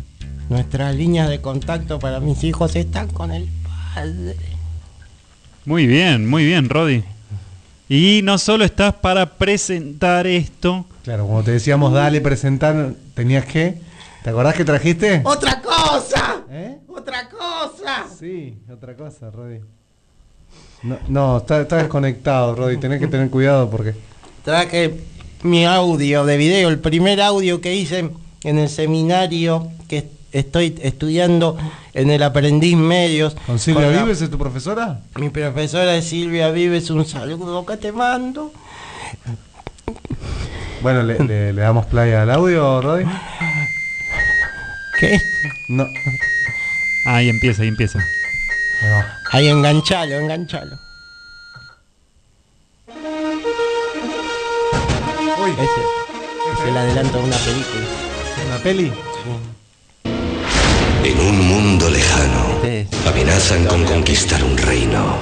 Nuestras líneas de contacto para mis hijos están con el padre. Muy bien, muy bien, Rodi. Y no solo estás para presentar esto. Claro, como te decíamos, dale, presentar, tenías que. ¿Te acordás que trajiste? ¡Otra cosa! ¿Eh? ¡Otra cosa! Sí, otra cosa, Rodi. No, no está, está desconectado, Rodi. Tenés que tener cuidado porque. Traje mi audio de video, el primer audio que hice en el seminario que estoy estudiando en el Aprendiz Medios. ¿Con Silvia la- Vives es tu profesora? Mi profesora es Silvia Vives, un saludo que te mando. Bueno, ¿le, le- le damos playa al audio, Rodi? ¿Qué? No. Ahí empieza, ahí empieza. Ahí enganchalo, enganchalo. Ese es el adelanto de una película. ¿Una peli? En un mundo lejano, amenazan con conquistar un reino.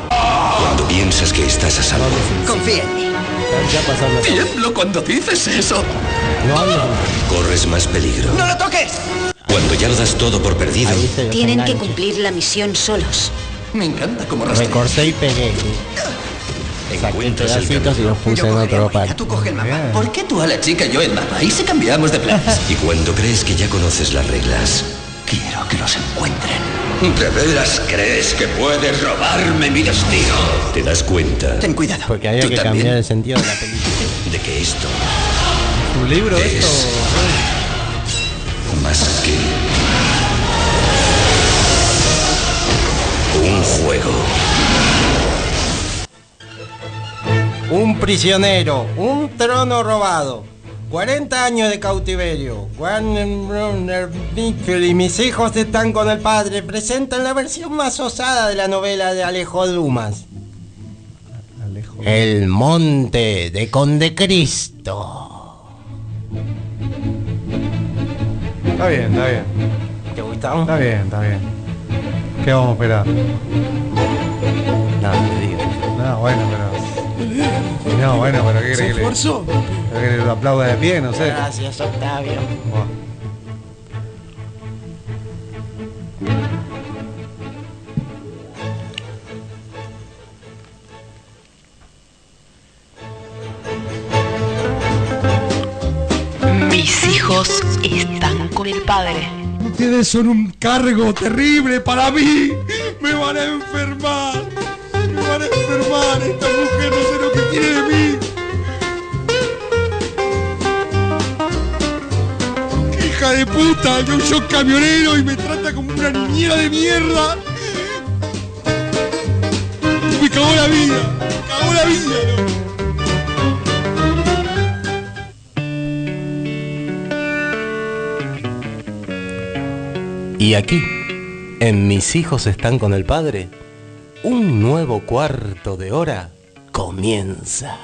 Cuando piensas que estás a salvo, Confía en mí. Tiemblo cuando dices eso. No hables. corres más peligro. ¡No lo toques! Cuando ya lo das todo por perdido, Tienen que cumplir la misión solos. Me encanta cómo Recorté y pegué. Encuentras el pedacitos y los puse en otro par. Tú coge el mapa. ¿Por qué tú a la chica y yo el mapa? Y si cambiamos de planes. Y cuando crees que ya conoces las reglas, Quiero que los encuentren. ¿de veras crees que puedes robarme mi destino? Te das cuenta Ten cuidado. Porque ¿Tú que también? cambiar el sentido de la película. de que esto ¿Tu libro es esto? más que un juego. Un prisionero, un trono robado, 40 años de cautiverio. Y mis hijos están con el padre. Presentan la versión más osada de la novela de Alejo Dumas. El monte de Conde Cristo. Está bien, está bien. ¿Te gustó? Está bien, está bien. ¿Qué vamos a esperar? No, te digo. No, bueno, pero. No, bueno, pero ¿qué ¿Se crees que le-? ¿Querés que le aplauda de pie? No sé. Gracias, Octavio. Mis hijos están con el padre. Ustedes son un cargo terrible para mí. Me van a enfermar. Me van a enfermar. Esta mujer no sé lo que quiere de mí. ¡Qué hija de puta! Yo soy camionero y me trata como una niñera de mierda. Me cagó la vida. Me cagó la vida. ¿no? Y aquí, en Mis hijos están con el padre, un nuevo cuarto de hora comienza.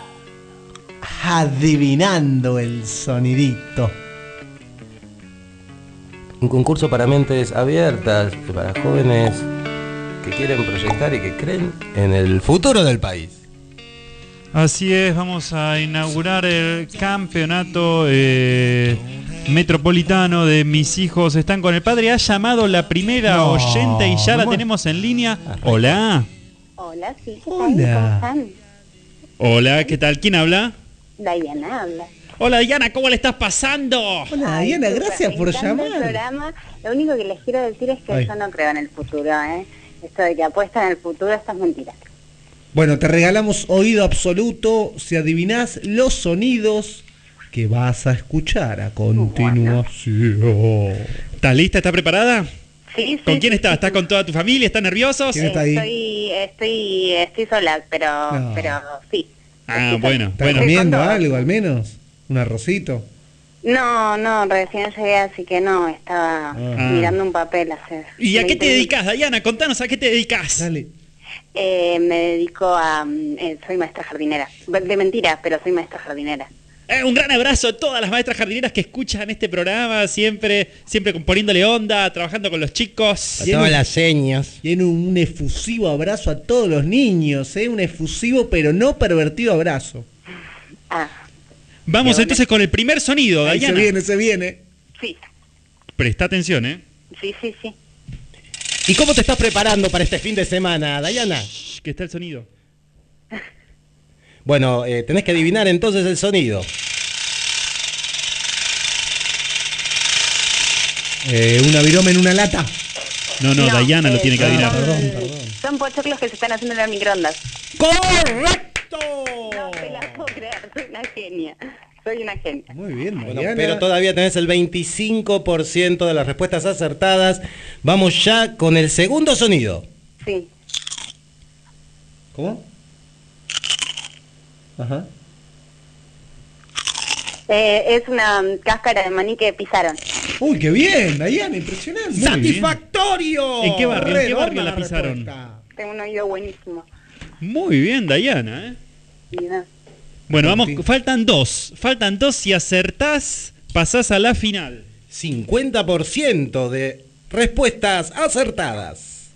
Adivinando el sonidito. Un concurso para mentes abiertas, para jóvenes que quieren proyectar y que creen en el futuro del país. Así es, vamos a inaugurar el campeonato eh, metropolitano de mis hijos están con el padre. Ha llamado la primera No, oyente y ya la tenemos en línea. Hola. Hola, sí. ¿qué tal? Hola. ¿Cómo están? Hola, ¿qué tal? ¿Quién habla? Diana habla. Hola Diana, ¿cómo le estás pasando? Hola, Ay, Diana, gracias por encanta el llamar. programa. Lo único que les quiero decir es que Ay. yo no creo en el futuro, ¿eh? Esto de que apuestan en el futuro, esto es mentira. Bueno, te regalamos oído absoluto si adivinás los sonidos que vas a escuchar a continuación. ¿Estás lista? ¿Estás preparada? Sí, sí. ¿Con quién estás? ¿Estás con toda tu familia? ¿Estás nerviosos? ¿Quién está ahí? Estoy, estoy, estoy sola, pero, No. pero sí. Ah, bueno, ¿Estás bueno. comiendo algo al menos? ¿Un arrocito? No, no, recién llegué, así que no, estaba Ah. mirando un papel hacer. ¿Y a qué 20 te dedicas, Diana? Contanos a qué te dedicas. Dale. Eh, me dedico a... eh, soy maestra jardinera. De mentira, pero soy maestra jardinera. Eh, un gran abrazo a todas las maestras jardineras que escuchan este programa, siempre, siempre poniéndole onda, trabajando con los chicos. A todas las señas. Tiene un efusivo abrazo a todos los niños, ¿eh? Un efusivo pero no pervertido abrazo. Ah, Vamos entonces con el primer sonido, Ahí se Diana. viene, se viene. sí, Presta atención, ¿eh? sí, sí, sí. ¿Y cómo te estás preparando para este fin de semana, Dayana? Shh, que está el sonido. Bueno, eh, tenés que adivinar entonces el sonido. Eh, una viroma en una lata. No, no, No, Diana lo eh, tiene que son- adivinar. Perdón, perdón. Son pochoclos que se están haciendo en las microondas. ¡Correcto! No te la puedo creer, soy una genia. Soy una genia. Muy bien, Bueno, pero todavía tenés el 25% de las respuestas acertadas. Vamos ya con el segundo sonido. Sí. ¿Cómo? Ajá. Eh, es una cáscara de maní que pisaron. Uy, qué bien, Dayana, impresionante. Muy bien. ¡Satisfactorio! ¿En qué barrio? ¿En qué barrio la pisaron? respuesta. Tengo un oído buenísimo. Muy bien, Diana, ¿eh? Bueno, vamos, faltan dos. Faltan dos. Si acertás, pasás a la final. 50% de respuestas acertadas.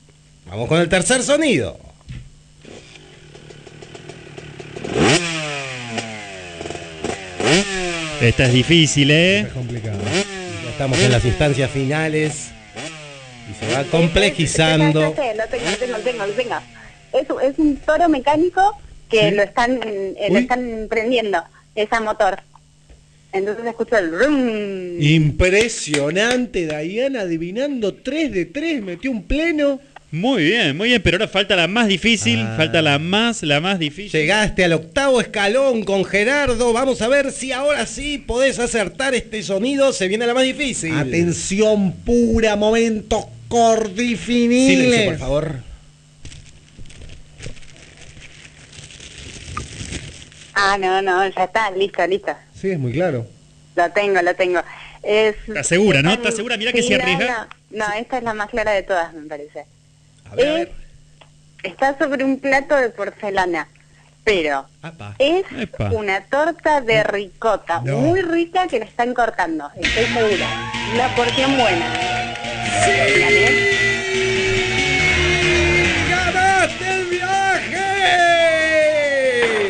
Vamos con el tercer sonido. Esta es difícil, ¿eh? Es complicado. Ya estamos en las instancias finales y se va complejizando. sé, lo tengo, lo tengo, lo tengo, lo tengo. Es, es un toro mecánico que Sí. lo están eh, lo están prendiendo, es a motor. Entonces escucho el rum. Impresionante, Diana, adivinando 3 de 3, metió un pleno. Muy bien, muy bien, pero ahora falta la más difícil, Ah. falta la más, la más difícil. Llegaste al octavo escalón con Gerardo. Vamos a ver si ahora sí podés acertar este sonido. Se viene la más difícil. Atención pura, momento cordifiniles. Silencio, por favor. Ah, no, no, ya está, listo, listo. Sí, es muy claro. Lo tengo, lo tengo. Es, ¿Estás segura, no? ¿Estás segura? Mirá que sí, se no, arriesga. No, no, esta es la más clara de todas, me parece. A ver, a ver. Está sobre un plato de porcelana, pero Apa. es Epa. una torta de ricota, No. muy rica que la están cortando, estoy segura. Una porción buena. ¿Vale? ¡Ganaste el viaje!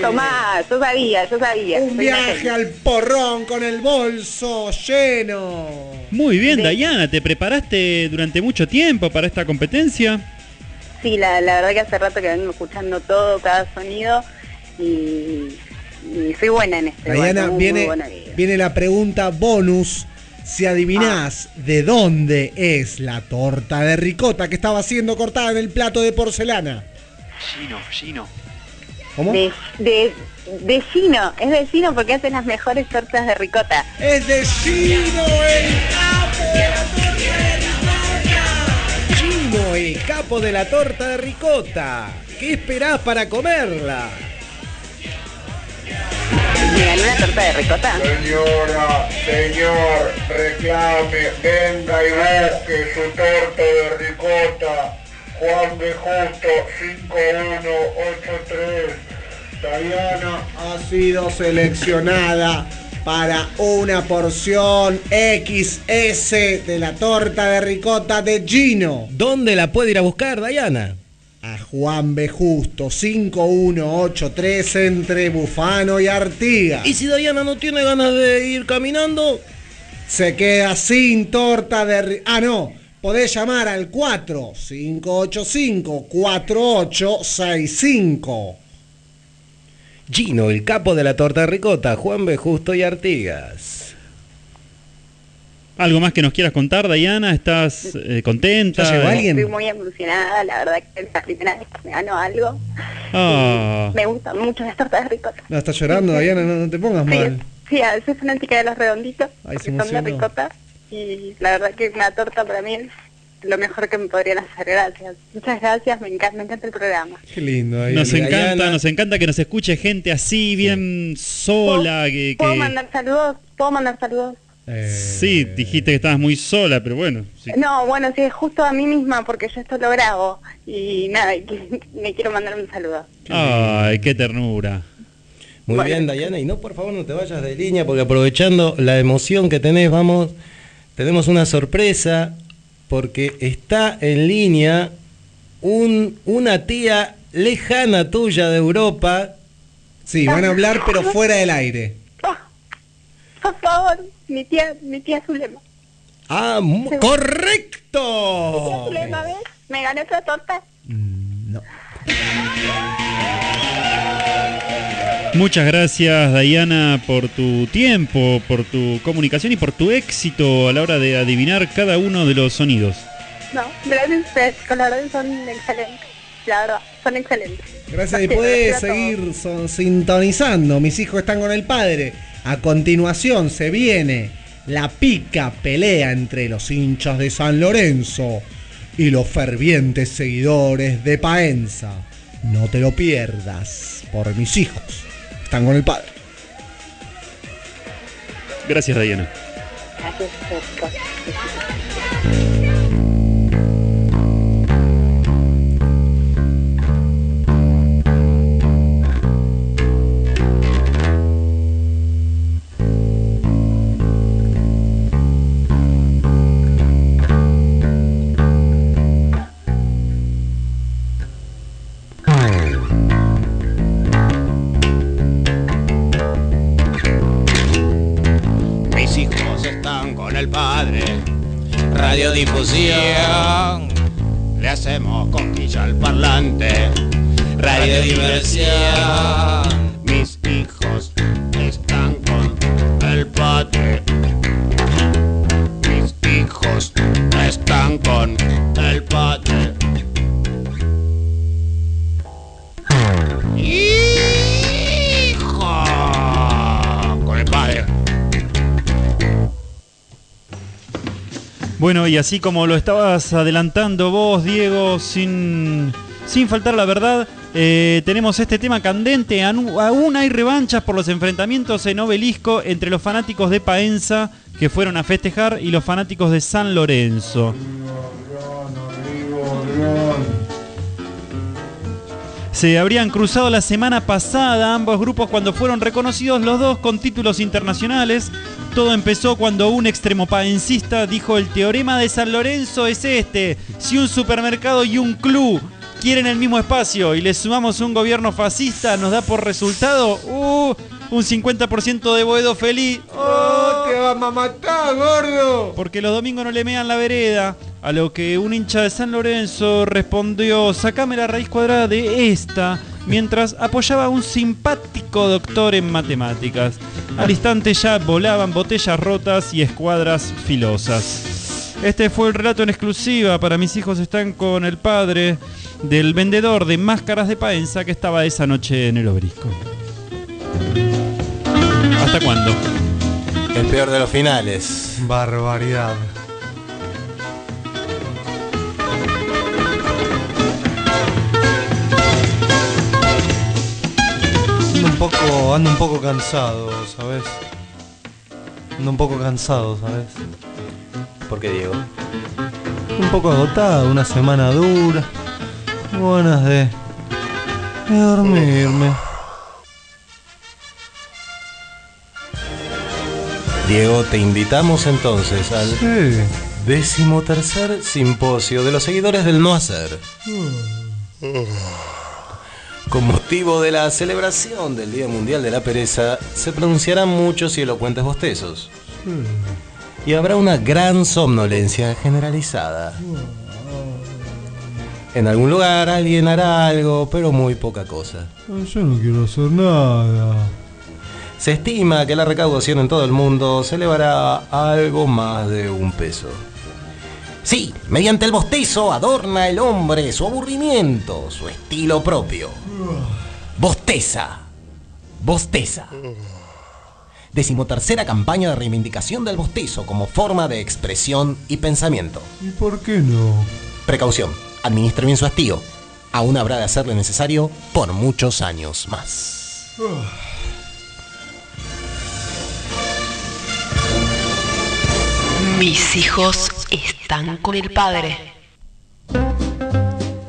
Tomá, yo sabía, yo sabía. Un Soy viaje al porrón con el bolso lleno. Muy bien, Dayana, ¿te preparaste durante mucho tiempo para esta competencia? Sí, la, la verdad que hace rato que vengo escuchando todo, cada sonido y, y soy buena en esto. muy, viene, viene la pregunta bonus. Si adivinás de dónde es la torta de ricota que estaba siendo cortada en el plato de porcelana. Gino, Gino. ¿Cómo? De, de, de Gino, es de Gino porque hacen las mejores tortas de ricota. Es de Gino, el capo de la torta de El capo de la torta de ricota. ¿Qué esperás para comerla? ¿Me gané una torta de ricota? Señora, señor, reclame, venga y busque su torta de ricota. Juan de Justo, 5183. Diana ha sido seleccionada para una porción XS de la torta de ricota de Gino. ¿Dónde la puede ir a buscar, Dayana? A Juan B. Justo, 5183 entre Bufano y Artigas. ¿Y si Dayana no tiene ganas de ir caminando? Se queda sin torta de... Ah, no. Podés llamar al 4585-4865. Gino, el capo de la torta de ricota, Juan B. Justo y Artigas. ¿Algo más que nos quieras contar, Dayana? ¿Estás eh, contenta? Estoy muy emocionada, la verdad que es la primera vez que me gano algo. Ah. Me gustan mucho las tortas de ricota. No, estás llorando, Diana, no, no te pongas mal. Sí, a veces fanática de los redonditos, Ay, se que son de ricota. Y la verdad que una torta para mí es lo mejor que me podrían hacer. Gracias. Muchas gracias, me encanta, me encanta el programa. Qué lindo. Diana. Nos encanta, Diana. nos encanta que nos escuche gente así, bien sola, que, ¿Puedo que- mandar saludos? ¿Puedo mandar saludos? Sí, dijiste que estabas muy sola, pero bueno. sí. No, bueno, sí, justo a mí misma, porque yo esto lo grabo. Y nada, me quiero mandar un saludo. Ay, qué ternura. Muy bien, Dayana. Y no, por favor, no te vayas de línea, porque aprovechando la emoción que tenés, vamos, tenemos una sorpresa, porque está en línea un, una tía lejana tuya de Europa. Sí, van a hablar, pero fuera del aire. Por favor, mi tía, mi tía Zulema. Ah, mu- Sí. correcto. Zulema, ¿ves? Me gané otra torta. Muchas gracias, Dayana, por tu tiempo, por tu comunicación y por tu éxito a la hora de adivinar cada uno de los sonidos. No, gracias a ustedes, con la verdad son excelentes. La verdad, son excelentes. Gracias y todos. seguir son- sintonizando. Mis hijos están con el padre. A continuación se viene la pica pelea entre los hinchas de San Lorenzo y los fervientes seguidores de Paenza. No te lo pierdas por mis hijos. Están con el padre. Gracias, Dayana. Gracias De diversión. Mis hijos están con el padre. Mis hijos están con el padre. Hijo con el padre. Bueno, y así como lo estabas adelantando vos, Diego, sin, sin faltar la verdad, eh, tenemos este tema candente. Aún hay revanchas por los enfrentamientos en obelisco entre los fanáticos de Paenza que fueron a festejar y los fanáticos de San Lorenzo. Se habrían cruzado la semana pasada ambos grupos cuando fueron reconocidos los dos con títulos internacionales. Todo empezó cuando un extremo paencista dijo el teorema de San Lorenzo es este. Si un supermercado y un club quieren el mismo espacio y le sumamos un gobierno fascista, nos da por resultado uh, un 50% de Boedo feliz. ¡Oh, te vamos a matar, gordo! Porque los domingos no le mean la vereda. A lo que un hincha de San Lorenzo respondió, sacame la raíz cuadrada de esta, mientras apoyaba a un simpático doctor en matemáticas. Al instante ya volaban botellas rotas y escuadras filosas. Este fue el relato en exclusiva para mis hijos están con el padre del vendedor de máscaras de Paenza que estaba esa noche en el obelisco. ¿Hasta cuándo? El peor de los finales. Barbaridad. Ando un poco, ando un poco cansado, ¿sabes? Ando un poco cansado, ¿sabes? ¿Por qué, Diego? Un poco agotado, una semana dura. Ganas de, de dormirme. Diego, te invitamos entonces al Sí. decimotercer simposio de los seguidores del no hacer. Con motivo de la celebración del Día Mundial de la Pereza, se pronunciarán muchos y elocuentes bostezos. Y habrá una gran somnolencia generalizada. En algún lugar alguien hará algo, pero muy poca cosa. Yo no quiero hacer nada. Se estima que la recaudación en todo el mundo se elevará a algo más de un peso. Sí, mediante el bostezo adorna el hombre su aburrimiento, su estilo propio. Bosteza. Bosteza. Decimotercera campaña de reivindicación del bostezo como forma de expresión y pensamiento. ¿Y por qué no? Precaución, administre bien su hastío. Aún habrá de hacerle necesario por muchos años más. Mis hijos están con el padre.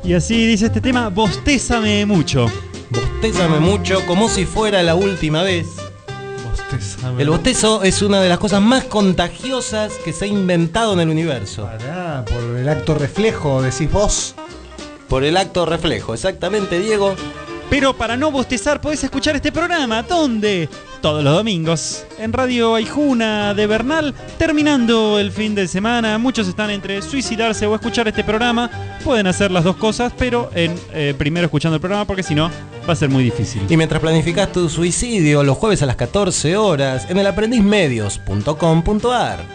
Y así dice este tema, bostézame mucho. Bostezame mucho como si fuera la última vez. El bostezo es una de las cosas más contagiosas que se ha inventado en el universo. Pará, por el acto reflejo, decís vos. Por el acto reflejo, exactamente, Diego. Pero para no bostezar podés escuchar este programa. ¿Dónde? Todos los domingos. En Radio Aijuna de Bernal. Terminando el fin de semana. Muchos están entre suicidarse o escuchar este programa. Pueden hacer las dos cosas, pero en, eh, primero escuchando el programa porque si no va a ser muy difícil. Y mientras planificas tu suicidio los jueves a las 14 horas en el aprendizmedios.com.ar.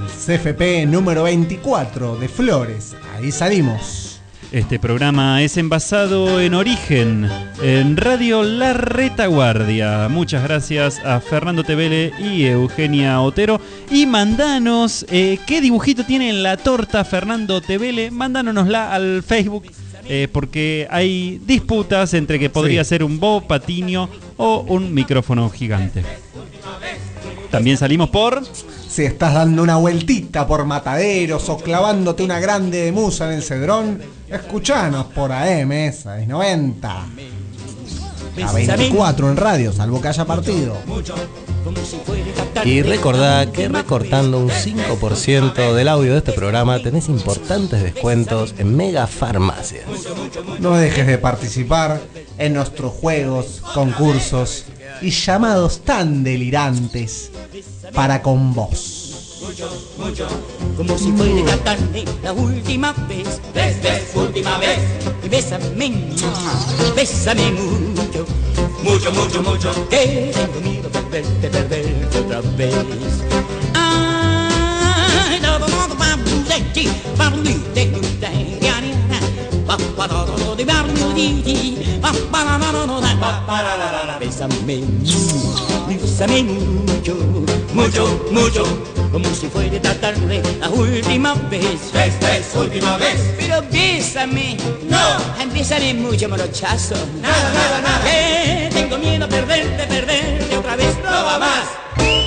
El CFP número 24 de Flores. Ahí salimos. Este programa es envasado en origen en Radio La Retaguardia. Muchas gracias a Fernando Tevele y Eugenia Otero. Y mandanos eh, qué dibujito tiene en la torta Fernando Tevele. Mandánonosla al Facebook. eh, porque hay disputas entre que podría Sí. ser un Bo Patiño o un micrófono gigante. También salimos por. Si estás dando una vueltita por mataderos o clavándote una grande de musa en el cedrón, escuchanos por AM 690. A 24 en radio, salvo que haya partido. Y recordá que recortando un 5% del audio de este programa tenés importantes descuentos en Mega Farmacias. No dejes de participar en nuestros juegos, concursos y llamados tan delirantes para con vos. Como si fuera cantarme la última vez, vez, vez, última vez. bésame, bésame mucho, mucho, mucho, mucho, que tengo miedo de perderte, perderte otra vez. Ay, ti, ya, ni. Ba, ba, bésame mucho, mucho, mucho, como si fuera esta tarde la última vez. Vez, vez, última vez. Pero bésame, no, bésame mucho, morochazo. Nada, nada, nada. Que tengo miedo a perderte, perderte otra vez. No va más.